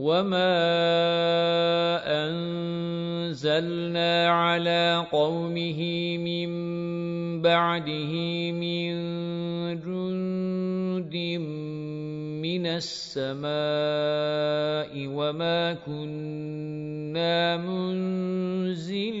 وَمَا أَنزَلْنَا عَلَى قَوْمِهِ مِن بَعْدِهِ مِن جُندٍ مِّنَ السَّمَاءِ وَمَا كُنَّا مُنزِلِينَ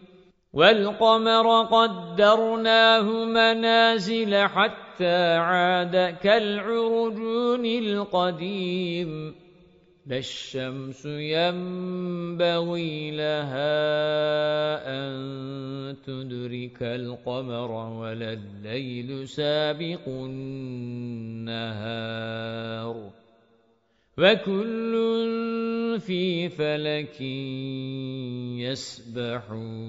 وَالْقَمَرَ قَدَّرْنَاهُ مَنَازِلَ حَتَّى عَادَ كَالْعُرْجُونِ الْقَدِيمِ. لا يَنبَغِي لَهَا أَن تُدْرِكَ الْقَمَرَ وَلَا اللَّيْلُ سَابِقُ النَّهَارِ. وَكُلٌّ فِي فَلَكٍ يَسْبَحُونَ.